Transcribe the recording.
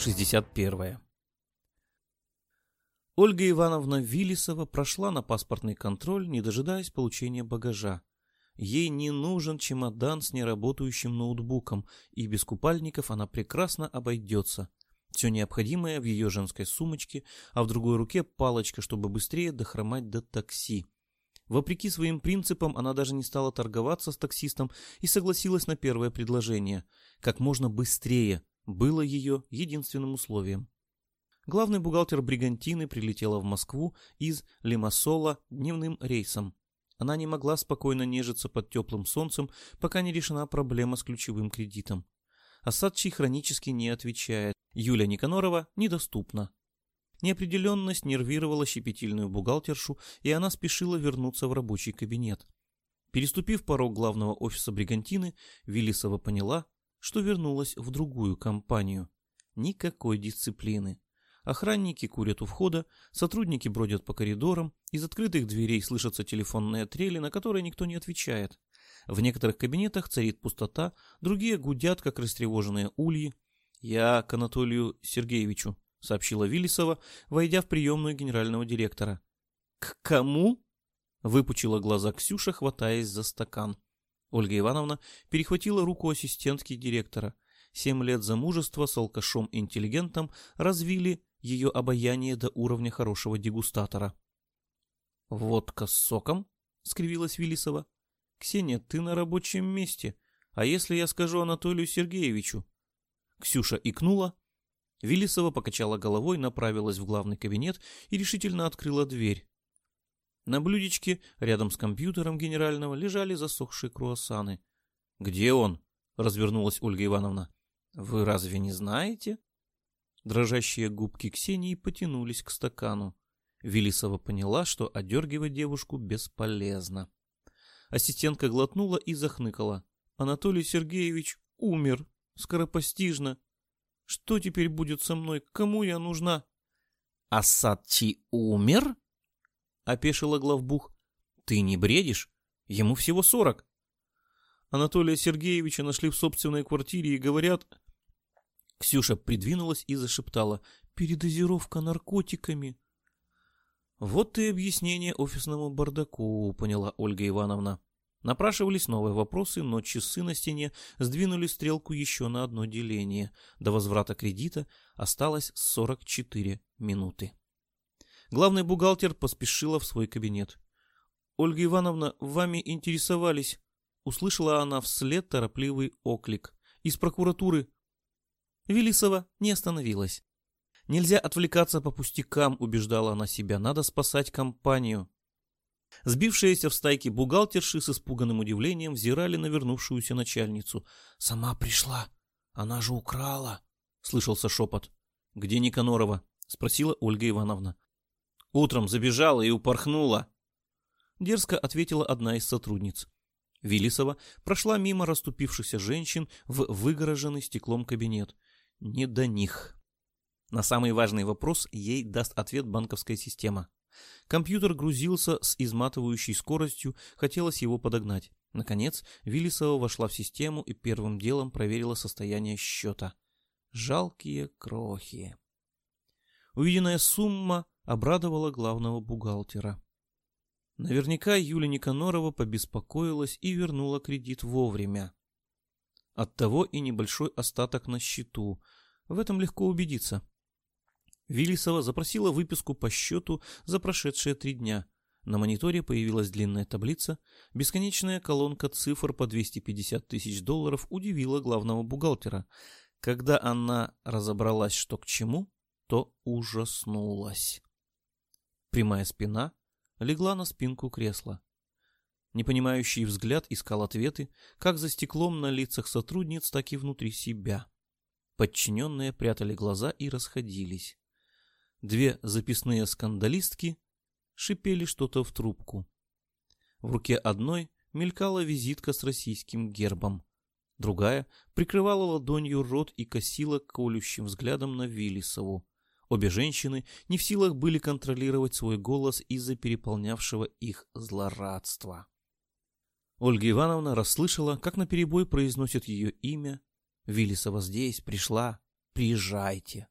61. Ольга Ивановна Виллисова прошла на паспортный контроль, не дожидаясь получения багажа. Ей не нужен чемодан с неработающим ноутбуком, и без купальников она прекрасно обойдется. Все необходимое в ее женской сумочке, а в другой руке палочка, чтобы быстрее дохромать до такси. Вопреки своим принципам, она даже не стала торговаться с таксистом и согласилась на первое предложение. Как можно быстрее было ее единственным условием. Главный бухгалтер Бригантины прилетела в Москву из Лимассола дневным рейсом. Она не могла спокойно нежиться под теплым солнцем, пока не решена проблема с ключевым кредитом. Осадчий хронически не отвечает. Юля Никанорова недоступна. Неопределенность нервировала щепетильную бухгалтершу, и она спешила вернуться в рабочий кабинет. Переступив порог главного офиса Бригантины, Виллисова поняла, что вернулась в другую компанию. Никакой дисциплины. Охранники курят у входа, сотрудники бродят по коридорам, из открытых дверей слышатся телефонные трели, на которые никто не отвечает. В некоторых кабинетах царит пустота, другие гудят, как растревоженные ульи. «Я к Анатолию Сергеевичу», — сообщила Виллисова, войдя в приемную генерального директора. «К кому?» — выпучила глаза Ксюша, хватаясь за стакан. Ольга Ивановна перехватила руку ассистентки директора. Семь лет замужества с алкашом-интеллигентом развили ее обаяние до уровня хорошего дегустатора. «Водка с соком?» — скривилась Виллисова. «Ксения, ты на рабочем месте. А если я скажу Анатолию Сергеевичу?» Ксюша икнула, Велисова покачала головой, направилась в главный кабинет и решительно открыла дверь. На блюдечке рядом с компьютером генерального лежали засохшие круассаны. «Где он?» — развернулась Ольга Ивановна. «Вы разве не знаете?» Дрожащие губки Ксении потянулись к стакану. Велисова поняла, что одергивать девушку бесполезно. Ассистентка глотнула и захныкала. «Анатолий Сергеевич умер. Скоропостижно. Что теперь будет со мной? Кому я нужна? Асадчи умер? Опешила главбух. Ты не бредишь? Ему всего сорок. Анатолия Сергеевича нашли в собственной квартире и говорят... Ксюша придвинулась и зашептала. Передозировка наркотиками. Вот и объяснение офисному бардаку, поняла Ольга Ивановна. Напрашивались новые вопросы, но часы на стене сдвинули стрелку еще на одно деление. До возврата кредита осталось 44 минуты. Главный бухгалтер поспешила в свой кабинет. «Ольга Ивановна, вами интересовались», — услышала она вслед торопливый оклик. «Из прокуратуры». Велисова не остановилась. «Нельзя отвлекаться по пустякам», — убеждала она себя. «Надо спасать компанию». Сбившиеся в стайке бухгалтерши с испуганным удивлением взирали на вернувшуюся начальницу. «Сама пришла! Она же украла!» — слышался шепот. «Где Никанорова?» — спросила Ольга Ивановна. «Утром забежала и упорхнула!» Дерзко ответила одна из сотрудниц. Виллисова прошла мимо расступившихся женщин в выгороженный стеклом кабинет. Не до них. На самый важный вопрос ей даст ответ банковская система. Компьютер грузился с изматывающей скоростью, хотелось его подогнать. Наконец, Виллисова вошла в систему и первым делом проверила состояние счета. Жалкие крохи. Увиденная сумма обрадовала главного бухгалтера. Наверняка Юля Никанорова побеспокоилась и вернула кредит вовремя. Оттого и небольшой остаток на счету. В этом легко убедиться. Виллисова запросила выписку по счету за прошедшие три дня. На мониторе появилась длинная таблица. Бесконечная колонка цифр по 250 тысяч долларов удивила главного бухгалтера. Когда она разобралась, что к чему, то ужаснулась. Прямая спина легла на спинку кресла. Непонимающий взгляд искал ответы, как за стеклом на лицах сотрудниц, так и внутри себя. Подчиненные прятали глаза и расходились. Две записные скандалистки шипели что-то в трубку. В руке одной мелькала визитка с российским гербом. Другая прикрывала ладонью рот и косила колющим взглядом на Виллисову. Обе женщины не в силах были контролировать свой голос из-за переполнявшего их злорадства. Ольга Ивановна расслышала, как наперебой произносит ее имя. «Виллисова здесь, пришла, приезжайте».